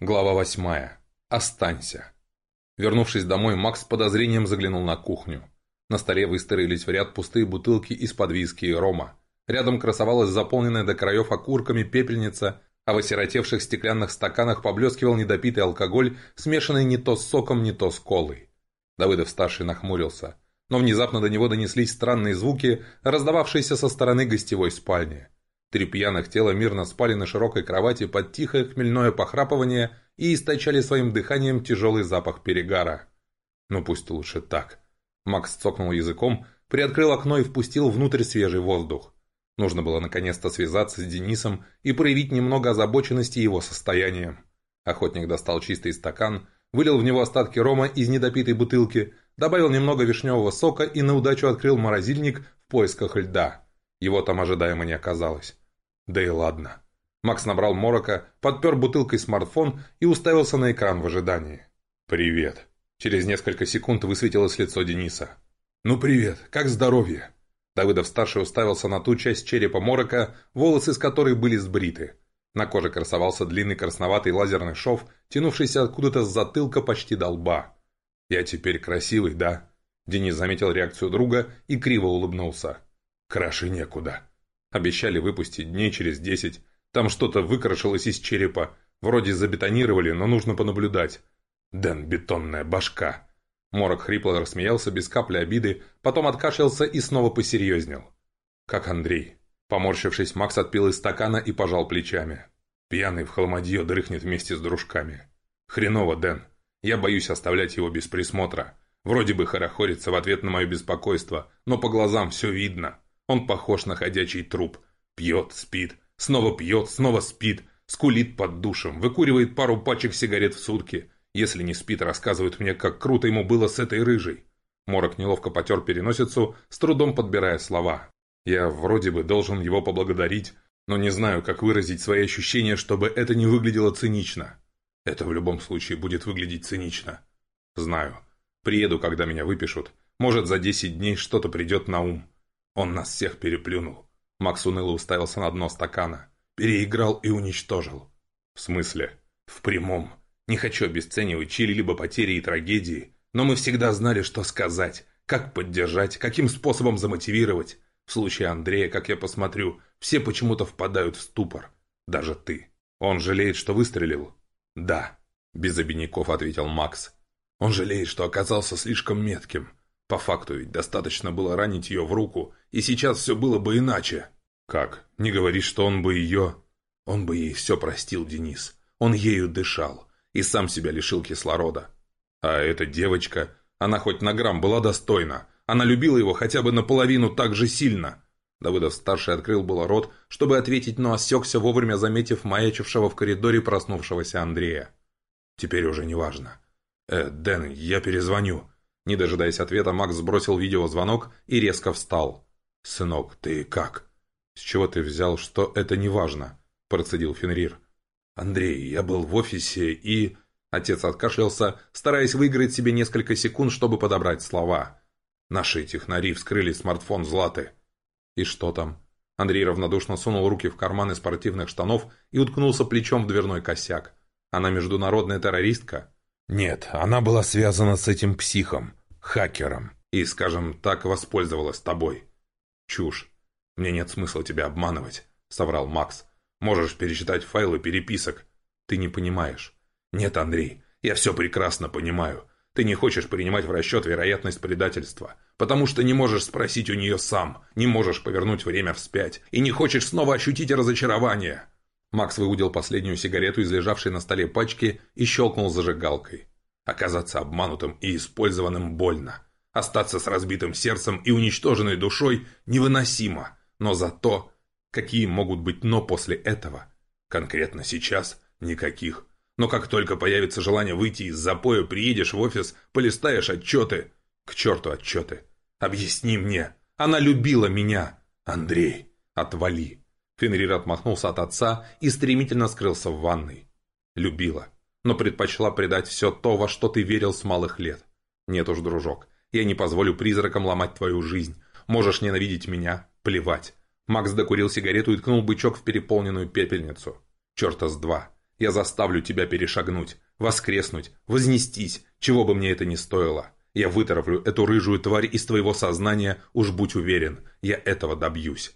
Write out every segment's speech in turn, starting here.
Глава восьмая. Останься. Вернувшись домой, Макс с подозрением заглянул на кухню. На столе выстроились в ряд пустые бутылки из-под виски и рома. Рядом красовалась заполненная до краев окурками пепельница, а в осиротевших стеклянных стаканах поблескивал недопитый алкоголь, смешанный не то с соком, не то с колой. Давыдов-старший нахмурился, но внезапно до него донеслись странные звуки, раздававшиеся со стороны гостевой спальни. Три пьяных тела мирно спали на широкой кровати под тихое хмельное похрапывание и источали своим дыханием тяжелый запах перегара. Ну пусть лучше так. Макс цокнул языком, приоткрыл окно и впустил внутрь свежий воздух. Нужно было наконец-то связаться с Денисом и проявить немного озабоченности его состоянием. Охотник достал чистый стакан, вылил в него остатки рома из недопитой бутылки, добавил немного вишневого сока и на удачу открыл морозильник в поисках льда. Его там ожидаемо не оказалось. Да и ладно. Макс набрал морока, подпер бутылкой смартфон и уставился на экран в ожидании. «Привет». Через несколько секунд высветилось лицо Дениса. «Ну привет, как здоровье?» Давыдов-старший уставился на ту часть черепа морока, волосы с которой были сбриты. На коже красовался длинный красноватый лазерный шов, тянувшийся откуда-то с затылка почти до лба. «Я теперь красивый, да?» Денис заметил реакцию друга и криво улыбнулся. «Краше некуда». Обещали выпустить дней через десять. Там что-то выкрашилось из черепа. Вроде забетонировали, но нужно понаблюдать. Дэн, бетонная башка. Морок хрипло рассмеялся без капли обиды, потом откашлялся и снова посерьезнел. Как Андрей. Поморщившись, Макс отпил из стакана и пожал плечами. Пьяный в холмодье дрыхнет вместе с дружками. Хреново, Дэн. Я боюсь оставлять его без присмотра. Вроде бы хорохорится в ответ на мое беспокойство, но по глазам все видно. Он похож на ходячий труп. Пьет, спит, снова пьет, снова спит, скулит под душем, выкуривает пару пачек сигарет в сутки. Если не спит, рассказывает мне, как круто ему было с этой рыжей. Морок неловко потер переносицу, с трудом подбирая слова. Я вроде бы должен его поблагодарить, но не знаю, как выразить свои ощущения, чтобы это не выглядело цинично. Это в любом случае будет выглядеть цинично. Знаю. Приеду, когда меня выпишут. Может, за десять дней что-то придет на ум. Он нас всех переплюнул. Макс уныло уставился на дно стакана. Переиграл и уничтожил. В смысле? В прямом. Не хочу обесценивать чьи-либо потери и трагедии, но мы всегда знали, что сказать, как поддержать, каким способом замотивировать. В случае Андрея, как я посмотрю, все почему-то впадают в ступор. Даже ты. Он жалеет, что выстрелил? Да. Без обиняков ответил Макс. Он жалеет, что оказался слишком метким. По факту ведь достаточно было ранить ее в руку, и сейчас все было бы иначе. Как? Не говоришь, что он бы ее... Он бы ей все простил, Денис. Он ею дышал. И сам себя лишил кислорода. А эта девочка, она хоть на грамм была достойна. Она любила его хотя бы наполовину так же сильно. Давыдов-старший открыл было рот, чтобы ответить, но осекся, вовремя заметив маячившего в коридоре проснувшегося Андрея. Теперь уже не важно. «Э, Дэн, я перезвоню», не дожидаясь ответа, Макс сбросил видеозвонок и резко встал. «Сынок, ты как?» «С чего ты взял, что это не важно?» – процедил Фенрир. «Андрей, я был в офисе и...» Отец откашлялся, стараясь выиграть себе несколько секунд, чтобы подобрать слова. «Наши технари вскрыли смартфон Златы». «И что там?» Андрей равнодушно сунул руки в карманы спортивных штанов и уткнулся плечом в дверной косяк. «Она международная террористка?» «Нет, она была связана с этим психом хакером и, скажем так, воспользовалась тобой. Чушь. Мне нет смысла тебя обманывать, соврал Макс. Можешь перечитать файлы переписок. Ты не понимаешь. Нет, Андрей, я все прекрасно понимаю. Ты не хочешь принимать в расчет вероятность предательства, потому что не можешь спросить у нее сам, не можешь повернуть время вспять и не хочешь снова ощутить разочарование. Макс выудил последнюю сигарету из лежавшей на столе пачки и щелкнул зажигалкой. Оказаться обманутым и использованным больно. Остаться с разбитым сердцем и уничтоженной душой невыносимо. Но зато, какие могут быть «но» после этого? Конкретно сейчас никаких. Но как только появится желание выйти из запоя, приедешь в офис, полистаешь отчеты. К черту отчеты. Объясни мне. Она любила меня. Андрей, отвали. Фенрир отмахнулся от отца и стремительно скрылся в ванной. Любила но предпочла предать все то, во что ты верил с малых лет. Нет уж, дружок, я не позволю призракам ломать твою жизнь. Можешь ненавидеть меня, плевать. Макс докурил сигарету и ткнул бычок в переполненную пепельницу. Черта с два. Я заставлю тебя перешагнуть, воскреснуть, вознестись, чего бы мне это ни стоило. Я вытравлю эту рыжую тварь из твоего сознания, уж будь уверен, я этого добьюсь.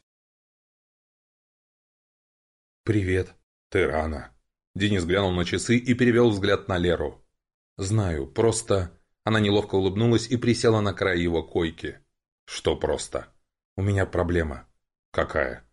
«Привет». «Ты рано». Денис глянул на часы и перевел взгляд на Леру. «Знаю, просто...» Она неловко улыбнулась и присела на край его койки. «Что просто?» «У меня проблема». «Какая?»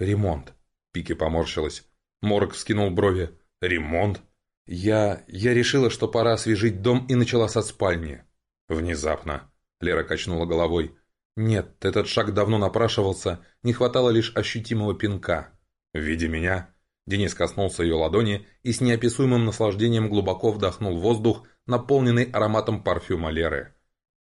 «Ремонт». Пики поморщилась. Морг вскинул брови. «Ремонт?» «Я... я решила, что пора освежить дом и начала со спальни». «Внезапно». Лера качнула головой. «Нет, этот шаг давно напрашивался, не хватало лишь ощутимого пинка». «В виде меня?» Денис коснулся ее ладони и с неописуемым наслаждением глубоко вдохнул воздух, наполненный ароматом парфюма Леры.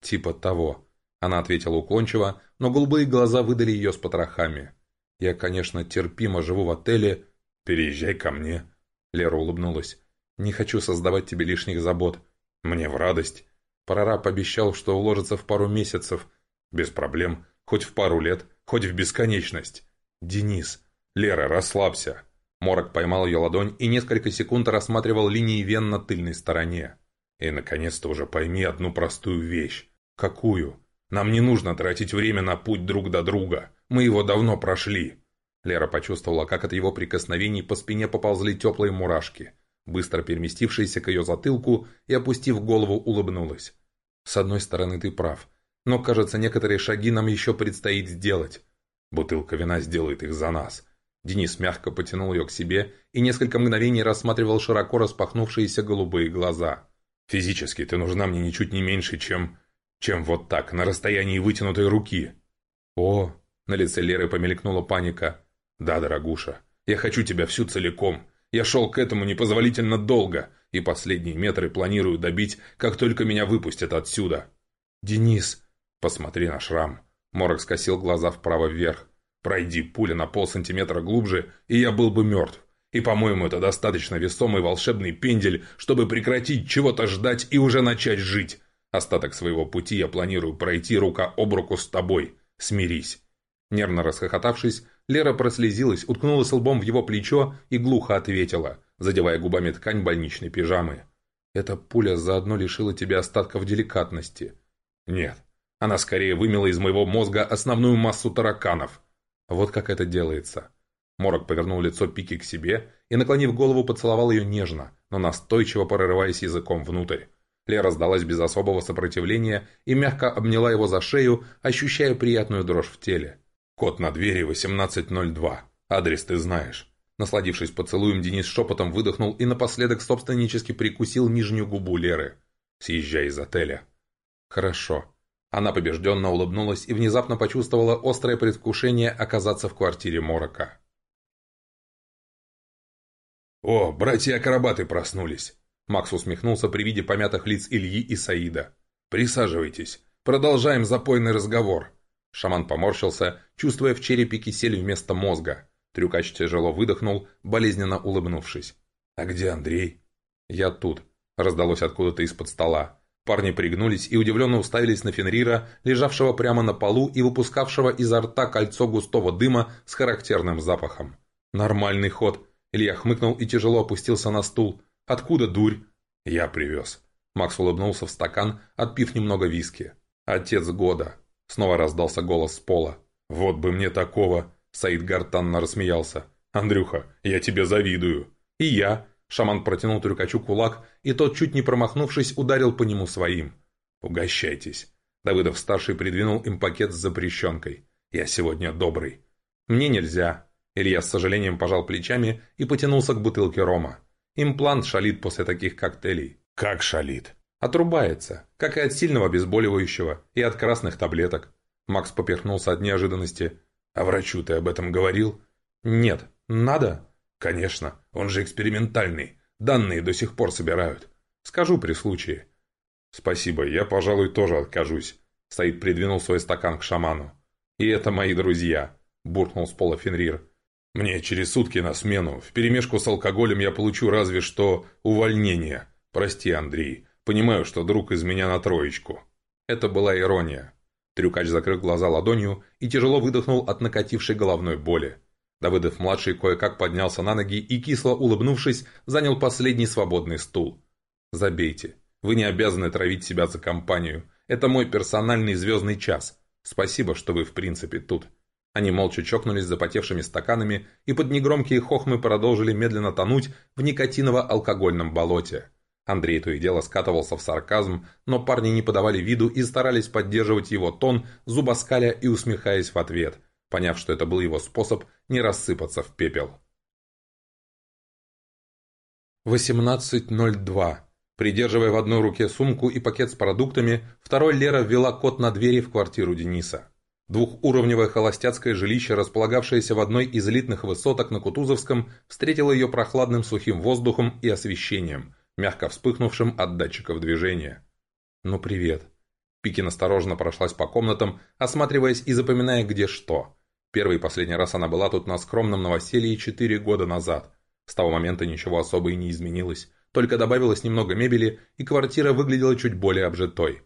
«Типа того». Она ответила уклончиво, но голубые глаза выдали ее с потрохами. «Я, конечно, терпимо живу в отеле. Переезжай ко мне». Лера улыбнулась. «Не хочу создавать тебе лишних забот. Мне в радость. Прораб обещал, что уложится в пару месяцев. Без проблем. Хоть в пару лет, хоть в бесконечность. Денис. Лера, расслабься». Морок поймал ее ладонь и несколько секунд рассматривал линии вен на тыльной стороне. «И, наконец-то, уже пойми одну простую вещь. Какую? Нам не нужно тратить время на путь друг до друга. Мы его давно прошли». Лера почувствовала, как от его прикосновений по спине поползли теплые мурашки. Быстро переместившаяся к ее затылку и, опустив голову, улыбнулась. «С одной стороны, ты прав. Но, кажется, некоторые шаги нам еще предстоит сделать. Бутылка вина сделает их за нас». Денис мягко потянул ее к себе и несколько мгновений рассматривал широко распахнувшиеся голубые глаза. «Физически ты нужна мне ничуть не меньше, чем... чем вот так, на расстоянии вытянутой руки». «О!» — на лице Леры помелькнула паника. «Да, дорогуша, я хочу тебя всю целиком. Я шел к этому непозволительно долго, и последние метры планирую добить, как только меня выпустят отсюда». «Денис!» «Посмотри на шрам». Морок скосил глаза вправо-вверх. «Пройди пуля на полсантиметра глубже, и я был бы мертв. И, по-моему, это достаточно весомый волшебный пендель, чтобы прекратить чего-то ждать и уже начать жить. Остаток своего пути я планирую пройти рука об руку с тобой. Смирись». Нервно расхохотавшись, Лера прослезилась, уткнулась лбом в его плечо и глухо ответила, задевая губами ткань больничной пижамы. «Эта пуля заодно лишила тебя остатков деликатности». «Нет, она скорее вымела из моего мозга основную массу тараканов». «Вот как это делается». Морок повернул лицо Пики к себе и, наклонив голову, поцеловал ее нежно, но настойчиво прорываясь языком внутрь. Лера сдалась без особого сопротивления и мягко обняла его за шею, ощущая приятную дрожь в теле. «Код на двери 1802. Адрес ты знаешь». Насладившись поцелуем, Денис шепотом выдохнул и напоследок собственнически прикусил нижнюю губу Леры. «Съезжай из отеля». «Хорошо». Она побежденно улыбнулась и внезапно почувствовала острое предвкушение оказаться в квартире Морока. «О, братья-акробаты проснулись!» Макс усмехнулся при виде помятых лиц Ильи и Саида. «Присаживайтесь. Продолжаем запойный разговор. Шаман поморщился, чувствуя в черепе кисель вместо мозга. Трюкач тяжело выдохнул, болезненно улыбнувшись. «А где Андрей?» «Я тут», — раздалось откуда-то из-под стола. Парни пригнулись и удивленно уставились на Фенрира, лежавшего прямо на полу и выпускавшего изо рта кольцо густого дыма с характерным запахом. «Нормальный ход», — Илья хмыкнул и тяжело опустился на стул. «Откуда дурь?» «Я привез». Макс улыбнулся в стакан, отпив немного виски. «Отец года», Снова раздался голос с пола. «Вот бы мне такого!» Саид гортанно рассмеялся. «Андрюха, я тебе завидую!» «И я!» Шаман протянул трюкачу кулак, и тот, чуть не промахнувшись, ударил по нему своим. «Угощайтесь!» Давыдов-старший придвинул им пакет с запрещенкой. «Я сегодня добрый». «Мне нельзя!» Илья с сожалением пожал плечами и потянулся к бутылке рома. «Имплант шалит после таких коктейлей». «Как шалит?» Отрубается, как и от сильного обезболивающего, и от красных таблеток. Макс поперхнулся от неожиданности. «А врачу ты об этом говорил?» «Нет. Надо?» «Конечно. Он же экспериментальный. Данные до сих пор собирают. Скажу при случае». «Спасибо. Я, пожалуй, тоже откажусь». Саид придвинул свой стакан к шаману. «И это мои друзья», — буркнул с пола Фенрир. «Мне через сутки на смену. Вперемешку с алкоголем я получу разве что увольнение. Прости, Андрей. Понимаю, что друг из меня на троечку. Это была ирония. Трюкач закрыл глаза ладонью и тяжело выдохнул от накатившей головной боли. Давыдов-младший кое-как поднялся на ноги и, кисло улыбнувшись, занял последний свободный стул. «Забейте. Вы не обязаны травить себя за компанию. Это мой персональный звездный час. Спасибо, что вы в принципе тут». Они молча чокнулись запотевшими стаканами и под негромкие хохмы продолжили медленно тонуть в никотиново-алкогольном болоте. Андрей то и дело скатывался в сарказм, но парни не подавали виду и старались поддерживать его тон, зубоскаля и усмехаясь в ответ, поняв, что это был его способ не рассыпаться в пепел. 18.02. Придерживая в одной руке сумку и пакет с продуктами, второй Лера ввела код на двери в квартиру Дениса. Двухуровневое холостяцкое жилище, располагавшееся в одной из элитных высоток на Кутузовском, встретило ее прохладным сухим воздухом и освещением, мягко вспыхнувшим от датчиков движения. «Ну, привет». Пикин осторожно прошлась по комнатам, осматриваясь и запоминая, где что. Первый и последний раз она была тут на скромном новоселье четыре года назад. С того момента ничего особо и не изменилось, только добавилось немного мебели, и квартира выглядела чуть более обжитой.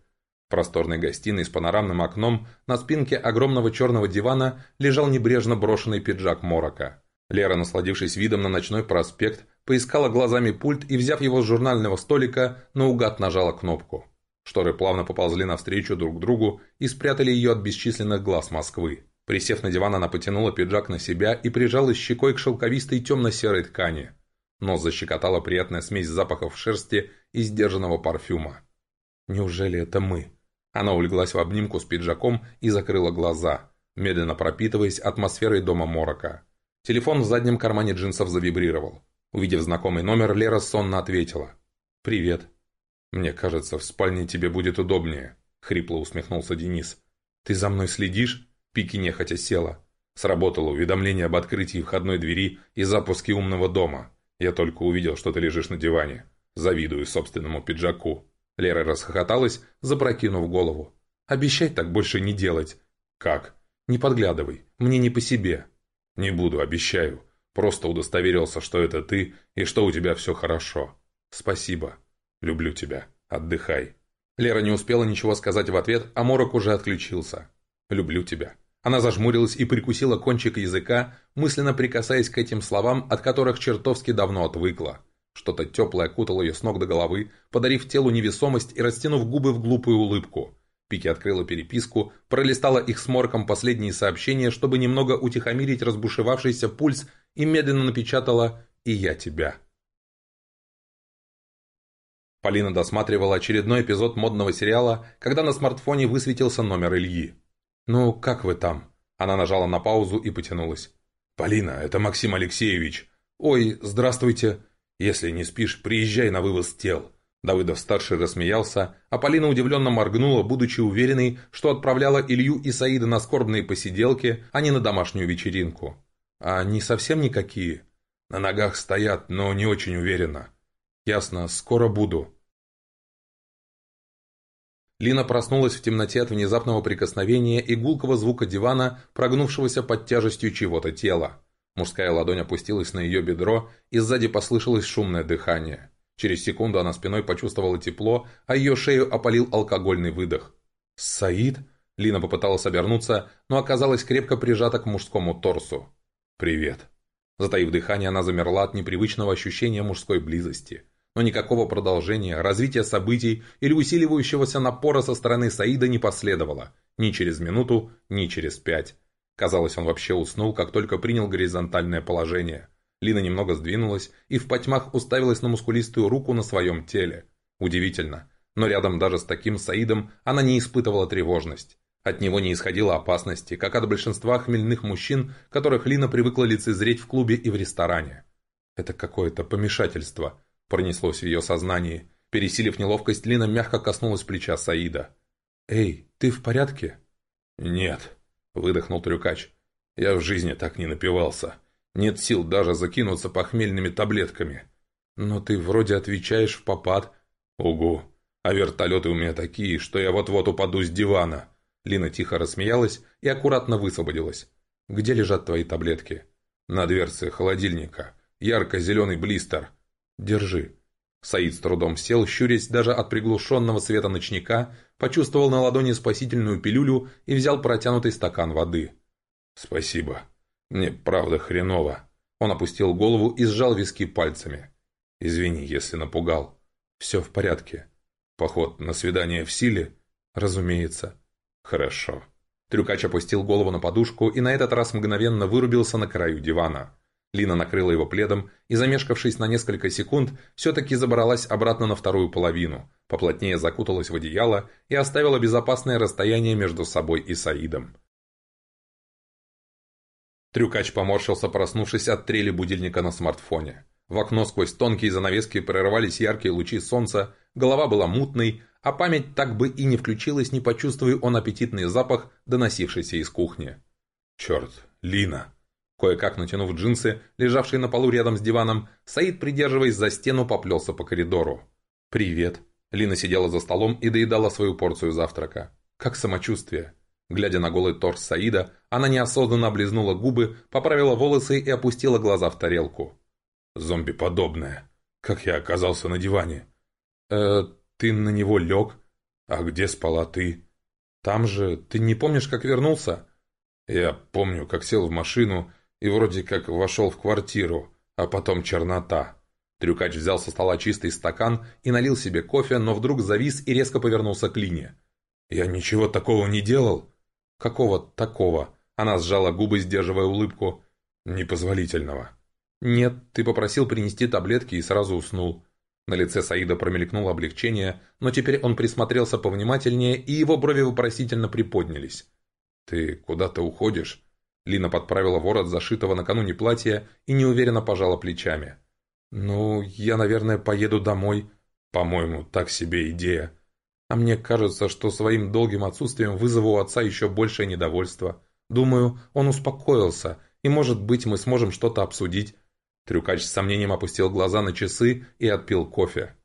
В просторной гостиной с панорамным окном на спинке огромного черного дивана лежал небрежно брошенный пиджак Морока. Лера, насладившись видом на ночной проспект, поискала глазами пульт и, взяв его с журнального столика, наугад нажала кнопку. Шторы плавно поползли навстречу друг другу и спрятали ее от бесчисленных глаз Москвы. Присев на диван, она потянула пиджак на себя и прижалась щекой к шелковистой темно-серой ткани. Нос защекотала приятная смесь запахов шерсти и сдержанного парфюма. «Неужели это мы?» Она улеглась в обнимку с пиджаком и закрыла глаза, медленно пропитываясь атмосферой дома Морока. Телефон в заднем кармане джинсов завибрировал. Увидев знакомый номер, Лера сонно ответила. «Привет». «Мне кажется, в спальне тебе будет удобнее», — хрипло усмехнулся Денис. «Ты за мной следишь?» Пики нехотя села. Сработало уведомление об открытии входной двери и запуске умного дома. Я только увидел, что ты лежишь на диване. Завидую собственному пиджаку. Лера расхохоталась, запрокинув голову. «Обещай так больше не делать». «Как?» «Не подглядывай. Мне не по себе». «Не буду, обещаю. Просто удостоверился, что это ты и что у тебя все хорошо. Спасибо. Люблю тебя. Отдыхай». Лера не успела ничего сказать в ответ, а Морок уже отключился. «Люблю тебя». Она зажмурилась и прикусила кончик языка, мысленно прикасаясь к этим словам, от которых чертовски давно отвыкла. Что-то теплое окутало ее с ног до головы, подарив телу невесомость и растянув губы в глупую улыбку. Пики открыла переписку, пролистала их с морком последние сообщения, чтобы немного утихомирить разбушевавшийся пульс, и медленно напечатала «И я тебя». Полина досматривала очередной эпизод модного сериала, когда на смартфоне высветился номер Ильи. «Ну, как вы там?» Она нажала на паузу и потянулась. «Полина, это Максим Алексеевич». «Ой, здравствуйте». «Если не спишь, приезжай на вывоз тел». Давыдов-старший рассмеялся, а Полина удивленно моргнула, будучи уверенной, что отправляла Илью и Саида на скорбные посиделки, а не на домашнюю вечеринку. «А они совсем никакие?» «На ногах стоят, но не очень уверенно». «Ясно, скоро буду». Лина проснулась в темноте от внезапного прикосновения и гулкого звука дивана, прогнувшегося под тяжестью чего-то тела. Мужская ладонь опустилась на ее бедро, и сзади послышалось шумное дыхание. Через секунду она спиной почувствовала тепло, а ее шею опалил алкогольный выдох. «Саид?» Лина попыталась обернуться, но оказалась крепко прижата к мужскому торсу. «Привет». Затаив дыхание, она замерла от непривычного ощущения мужской близости. Но никакого продолжения, развития событий или усиливающегося напора со стороны Саида не последовало. Ни через минуту, ни через пять. Казалось, он вообще уснул, как только принял горизонтальное положение. Лина немного сдвинулась и в потьмах уставилась на мускулистую руку на своем теле. Удивительно. Но рядом даже с таким Саидом она не испытывала тревожность. От него не исходило опасности, как от большинства хмельных мужчин, которых Лина привыкла лицезреть в клубе и в ресторане. «Это какое-то помешательство», – пронеслось в ее сознании. Пересилив неловкость, Лина мягко коснулась плеча Саида. «Эй, ты в порядке?» «Нет», – выдохнул трюкач. «Я в жизни так не напивался. Нет сил даже закинуться похмельными таблетками. Но ты вроде отвечаешь в попад. Угу. А вертолеты у меня такие, что я вот-вот упаду с дивана. Лина тихо рассмеялась и аккуратно высвободилась. Где лежат твои таблетки? На дверце холодильника. Ярко-зеленый блистер. Держи. Саид с трудом сел, щурясь даже от приглушенного света ночника, почувствовал на ладони спасительную пилюлю и взял протянутый стакан воды. «Спасибо», «Мне правда хреново». Он опустил голову и сжал виски пальцами. «Извини, если напугал. Все в порядке. Поход на свидание в силе? Разумеется. Хорошо». Трюкач опустил голову на подушку и на этот раз мгновенно вырубился на краю дивана. Лина накрыла его пледом и, замешкавшись на несколько секунд, все-таки забралась обратно на вторую половину, поплотнее закуталась в одеяло и оставила безопасное расстояние между собой и Саидом. Трюкач поморщился, проснувшись от трели будильника на смартфоне. В окно сквозь тонкие занавески прорывались яркие лучи солнца, голова была мутной, а память так бы и не включилась, не почувствуя он аппетитный запах, доносившийся из кухни. «Черт, Лина!» Кое-как натянув джинсы, лежавшие на полу рядом с диваном, Саид, придерживаясь за стену, поплелся по коридору. «Привет!» Лина сидела за столом и доедала свою порцию завтрака. «Как самочувствие?» Глядя на голый торс Саида, она неосознанно облизнула губы, поправила волосы и опустила глаза в тарелку. «Зомби подобное. Как я оказался на диване?» «Э, ты на него лег? А где спала ты?» «Там же. Ты не помнишь, как вернулся?» «Я помню, как сел в машину и вроде как вошел в квартиру, а потом чернота». Трюкач взял со стола чистый стакан и налил себе кофе, но вдруг завис и резко повернулся к Лине. «Я ничего такого не делал?» «Какого такого?» Она сжала губы, сдерживая улыбку. «Непозволительного». «Нет, ты попросил принести таблетки и сразу уснул». На лице Саида промелькнуло облегчение, но теперь он присмотрелся повнимательнее, и его брови вопросительно приподнялись. «Ты куда-то уходишь?» Лина подправила ворот зашитого накануне платья и неуверенно пожала плечами. «Ну, я, наверное, поеду домой. По-моему, так себе идея. А мне кажется, что своим долгим отсутствием вызову у отца еще большее недовольство. Думаю, он успокоился, и, может быть, мы сможем что-то обсудить». Трюкач с сомнением опустил глаза на часы и отпил кофе.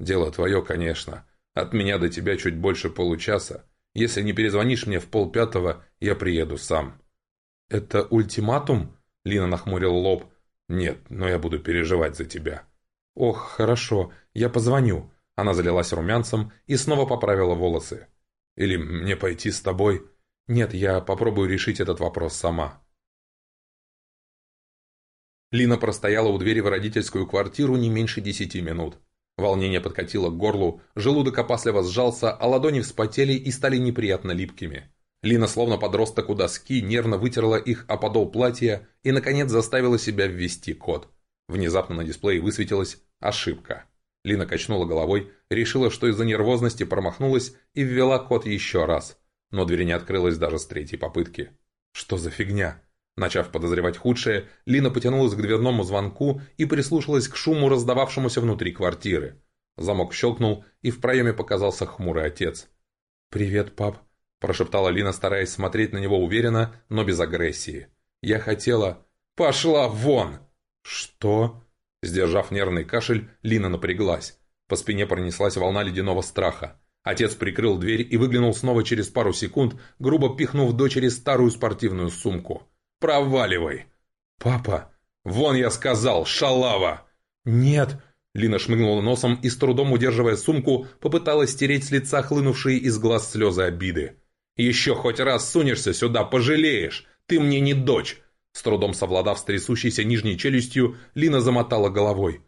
«Дело твое, конечно. От меня до тебя чуть больше получаса. Если не перезвонишь мне в полпятого, я приеду сам». «Это ультиматум?» — Лина нахмурил лоб. «Нет, но я буду переживать за тебя». «Ох, хорошо, я позвоню». Она залилась румянцем и снова поправила волосы. «Или мне пойти с тобой?» «Нет, я попробую решить этот вопрос сама». Лина простояла у двери в родительскую квартиру не меньше десяти минут. Волнение подкатило к горлу, желудок опасливо сжался, а ладони вспотели и стали неприятно липкими. Лина, словно подросток у доски, нервно вытерла их о подол платья и, наконец, заставила себя ввести код. Внезапно на дисплее высветилась ошибка. Лина качнула головой, решила, что из-за нервозности промахнулась и ввела код еще раз. Но дверь не открылась даже с третьей попытки. Что за фигня? Начав подозревать худшее, Лина потянулась к дверному звонку и прислушалась к шуму, раздававшемуся внутри квартиры. Замок щелкнул, и в проеме показался хмурый отец. «Привет, пап», – прошептала Лина, стараясь смотреть на него уверенно, но без агрессии. «Я хотела...» «Пошла вон!» «Что?» Сдержав нервный кашель, Лина напряглась. По спине пронеслась волна ледяного страха. Отец прикрыл дверь и выглянул снова через пару секунд, грубо пихнув дочери старую спортивную сумку. «Проваливай!» «Папа!» «Вон я сказал, шалава!» «Нет!» Лина шмыгнула носом и, с трудом удерживая сумку, попыталась стереть с лица хлынувшие из глаз слезы обиды. «Еще хоть раз сунешься сюда, пожалеешь! Ты мне не дочь! С трудом совладав с трясущейся нижней челюстью, Лина замотала головой.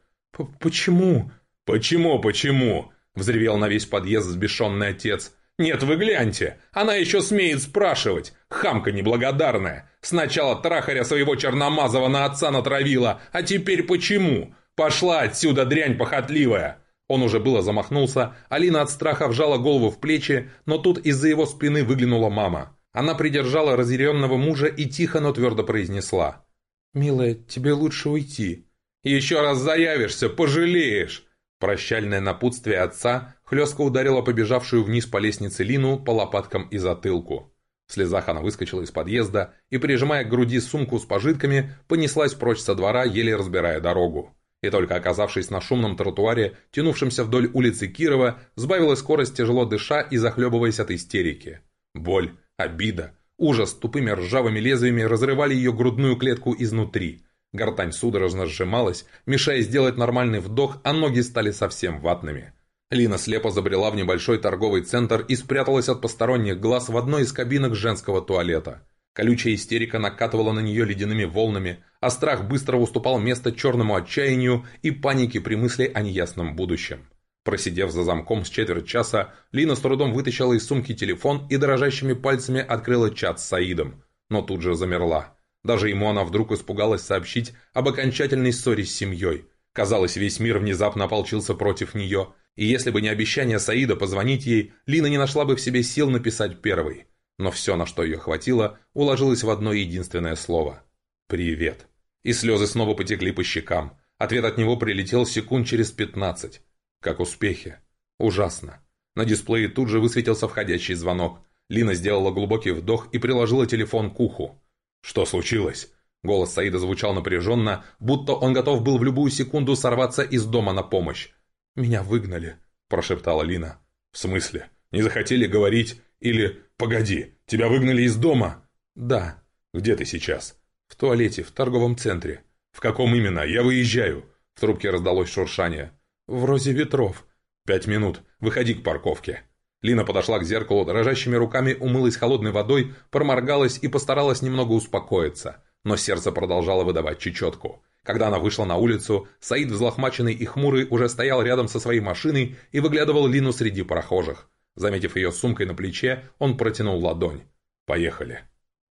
«Почему?» «Почему, почему?» — взревел на весь подъезд сбешенный отец. «Нет, вы гляньте! Она еще смеет спрашивать! Хамка неблагодарная! Сначала трахаря своего черномазого на отца натравила, а теперь почему? Пошла отсюда, дрянь похотливая!» Он уже было замахнулся, Алина от страха вжала голову в плечи, но тут из-за его спины выглянула мама. Она придержала разъяренного мужа и тихо, но твердо произнесла. «Милая, тебе лучше уйти». «Еще раз заявишься, пожалеешь!» Прощальное напутствие отца хлестко ударило побежавшую вниз по лестнице Лину по лопаткам и затылку. В слезах она выскочила из подъезда и, прижимая к груди сумку с пожитками, понеслась прочь со двора, еле разбирая дорогу. И только оказавшись на шумном тротуаре, тянувшемся вдоль улицы Кирова, сбавила скорость, тяжело дыша и захлебываясь от истерики. Боль, Обида, ужас тупыми ржавыми лезвиями разрывали ее грудную клетку изнутри. Гортань судорожно сжималась, мешая сделать нормальный вдох, а ноги стали совсем ватными. Лина слепо забрела в небольшой торговый центр и спряталась от посторонних глаз в одной из кабинок женского туалета. Колючая истерика накатывала на нее ледяными волнами, а страх быстро уступал место черному отчаянию и панике при мысли о неясном будущем. Просидев за замком с четверть часа, Лина с трудом вытащила из сумки телефон и дрожащими пальцами открыла чат с Саидом, но тут же замерла. Даже ему она вдруг испугалась сообщить об окончательной ссоре с семьей. Казалось, весь мир внезапно ополчился против нее, и если бы не обещание Саида позвонить ей, Лина не нашла бы в себе сил написать первый. Но все, на что ее хватило, уложилось в одно единственное слово. «Привет». И слезы снова потекли по щекам. Ответ от него прилетел секунд через пятнадцать. Как успехи? Ужасно. На дисплее тут же высветился входящий звонок. Лина сделала глубокий вдох и приложила телефон к уху. «Что случилось?» Голос Саида звучал напряженно, будто он готов был в любую секунду сорваться из дома на помощь. «Меня выгнали», – прошептала Лина. «В смысле? Не захотели говорить? Или... Погоди, тебя выгнали из дома?» «Да». «Где ты сейчас?» «В туалете, в торговом центре». «В каком именно? Я выезжаю». В трубке раздалось шуршание. «В розе ветров». «Пять минут. Выходи к парковке». Лина подошла к зеркалу, дрожащими руками умылась холодной водой, проморгалась и постаралась немного успокоиться. Но сердце продолжало выдавать чечетку. Когда она вышла на улицу, Саид, взлохмаченный и хмурый, уже стоял рядом со своей машиной и выглядывал Лину среди прохожих. Заметив ее сумкой на плече, он протянул ладонь. «Поехали».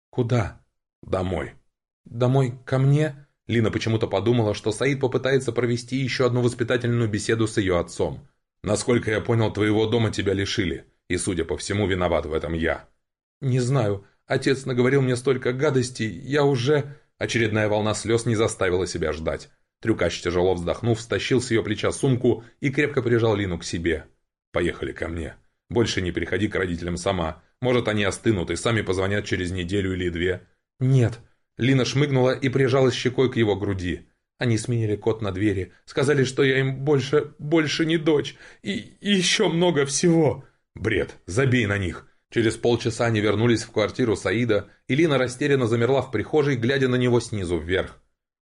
«Куда?» «Домой». «Домой ко мне?» Лина почему-то подумала, что Саид попытается провести еще одну воспитательную беседу с ее отцом. «Насколько я понял, твоего дома тебя лишили, и, судя по всему, виноват в этом я». «Не знаю. Отец наговорил мне столько гадостей, я уже...» Очередная волна слез не заставила себя ждать. Трюкач, тяжело вздохнув, стащил с ее плеча сумку и крепко прижал Лину к себе. «Поехали ко мне. Больше не приходи к родителям сама. Может, они остынут и сами позвонят через неделю или две». «Нет», Лина шмыгнула и прижалась щекой к его груди. Они сменили код на двери, сказали, что я им больше, больше не дочь, и, и еще много всего. Бред, забей на них. Через полчаса они вернулись в квартиру Саида, и Лина растерянно замерла в прихожей, глядя на него снизу вверх.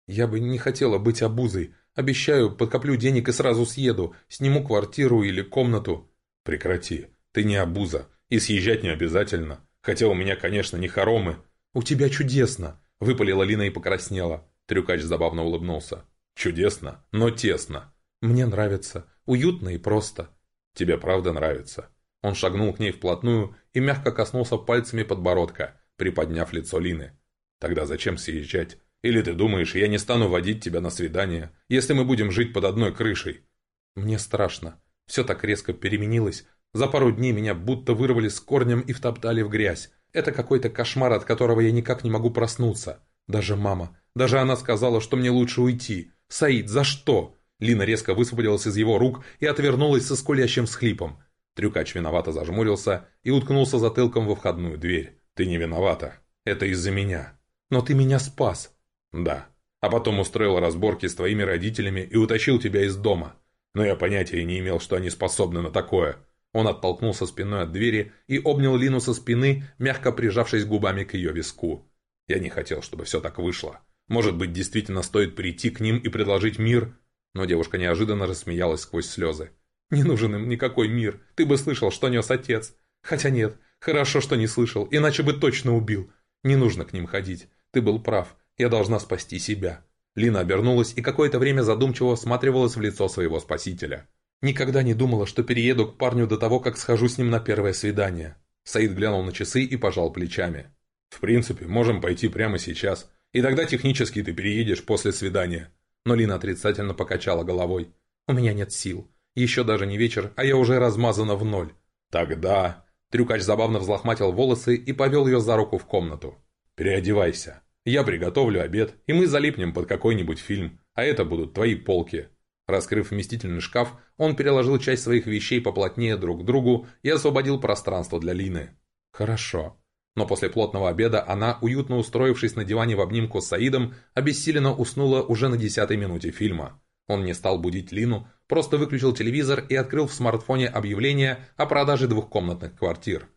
«Я бы не хотела быть обузой. Обещаю, подкоплю денег и сразу съеду. Сниму квартиру или комнату». «Прекрати. Ты не обуза. И съезжать не обязательно. Хотя у меня, конечно, не хоромы». «У тебя чудесно. Выпалила Лина и покраснела. Трюкач забавно улыбнулся. «Чудесно, но тесно». «Мне нравится. Уютно и просто». «Тебе правда нравится?» Он шагнул к ней вплотную и мягко коснулся пальцами подбородка, приподняв лицо Лины. «Тогда зачем съезжать? Или ты думаешь, я не стану водить тебя на свидание, если мы будем жить под одной крышей?» «Мне страшно. Все так резко переменилось. За пару дней меня будто вырвали с корнем и втоптали в грязь. Это какой-то кошмар, от которого я никак не могу проснуться. Даже мама. Даже она сказала, что мне лучше уйти. Саид, за что? Лина резко высвободилась из его рук и отвернулась со скулящим схлипом. Трюкач виновато зажмурился и уткнулся затылком во входную дверь. «Ты не виновата. Это из-за меня. Но ты меня спас». «Да. А потом устроил разборки с твоими родителями и утащил тебя из дома. Но я понятия не имел, что они способны на такое. Он оттолкнулся спиной от двери и обнял Лину со спины, мягко прижавшись губами к ее виску. Я не хотел, чтобы все так вышло. Может быть, действительно стоит прийти к ним и предложить мир? Но девушка неожиданно рассмеялась сквозь слезы. «Не нужен им никакой мир. Ты бы слышал, что нес отец. Хотя нет, хорошо, что не слышал, иначе бы точно убил. Не нужно к ним ходить. Ты был прав. Я должна спасти себя». Лина обернулась и какое-то время задумчиво всматривалась в лицо своего спасителя. Никогда не думала, что перееду к парню до того, как схожу с ним на первое свидание. Саид глянул на часы и пожал плечами. В принципе, можем пойти прямо сейчас. И тогда технически ты переедешь после свидания. Но Лина отрицательно покачала головой. У меня нет сил. Еще даже не вечер, а я уже размазана в ноль. Тогда... Трюкач забавно взлохматил волосы и повел ее за руку в комнату. «Переодевайся. Я приготовлю обед, и мы залипнем под какой-нибудь фильм, а это будут твои полки. Раскрыв вместительный шкаф, он переложил часть своих вещей поплотнее друг к другу и освободил пространство для Лины. «Хорошо». Но после плотного обеда она, уютно устроившись на диване в обнимку с Саидом, обессиленно уснула уже на десятой минуте фильма. Он не стал будить Лину, просто выключил телевизор и открыл в смартфоне объявление о продаже двухкомнатных квартир.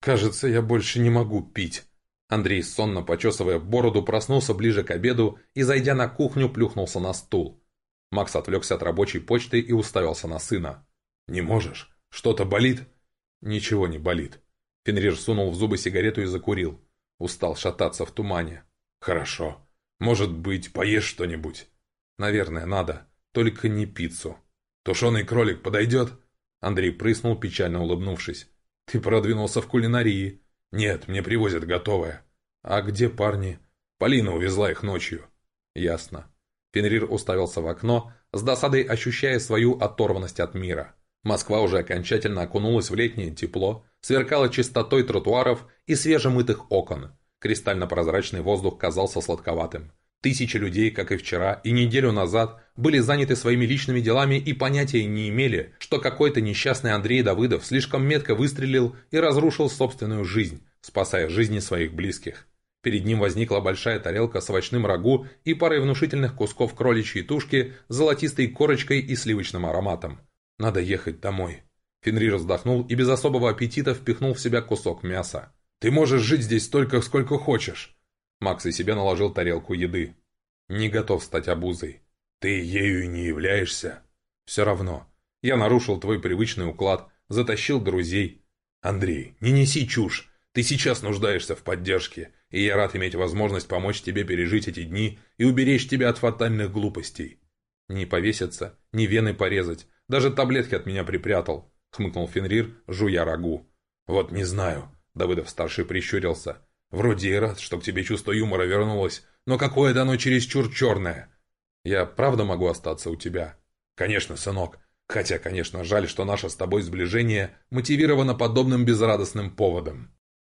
«Кажется, я больше не могу пить», Андрей, сонно почесывая бороду, проснулся ближе к обеду и, зайдя на кухню, плюхнулся на стул. Макс отвлекся от рабочей почты и уставился на сына. «Не можешь? Что-то болит?» «Ничего не болит». Фенрир сунул в зубы сигарету и закурил. Устал шататься в тумане. «Хорошо. Может быть, поешь что-нибудь?» «Наверное, надо. Только не пиццу». «Тушеный кролик подойдет?» Андрей прыснул, печально улыбнувшись. «Ты продвинулся в кулинарии». «Нет, мне привозят готовое». «А где парни?» «Полина увезла их ночью». «Ясно». Фенрир уставился в окно, с досадой ощущая свою оторванность от мира. Москва уже окончательно окунулась в летнее тепло, сверкала чистотой тротуаров и свежемытых окон. Кристально-прозрачный воздух казался сладковатым. Тысячи людей, как и вчера и неделю назад, были заняты своими личными делами и понятия не имели, что какой-то несчастный Андрей Давыдов слишком метко выстрелил и разрушил собственную жизнь, спасая жизни своих близких. Перед ним возникла большая тарелка с овощным рагу и парой внушительных кусков кроличьей тушки с золотистой корочкой и сливочным ароматом. Надо ехать домой. Фенрир вздохнул и без особого аппетита впихнул в себя кусок мяса. «Ты можешь жить здесь столько, сколько хочешь!» Макс и себе наложил тарелку еды. «Не готов стать обузой». «Ты ею не являешься?» «Все равно. Я нарушил твой привычный уклад, затащил друзей». «Андрей, не неси чушь. Ты сейчас нуждаешься в поддержке, и я рад иметь возможность помочь тебе пережить эти дни и уберечь тебя от фатальных глупостей». «Не повеситься, ни вены порезать, даже таблетки от меня припрятал», — хмыкнул Фенрир, жуя рагу. «Вот не знаю», — Давыдов-старший прищурился. «Вроде и рад, что к тебе чувство юмора вернулось, но какое-то оно чересчур черное». «Я правда могу остаться у тебя?» «Конечно, сынок. Хотя, конечно, жаль, что наше с тобой сближение мотивировано подобным безрадостным поводом».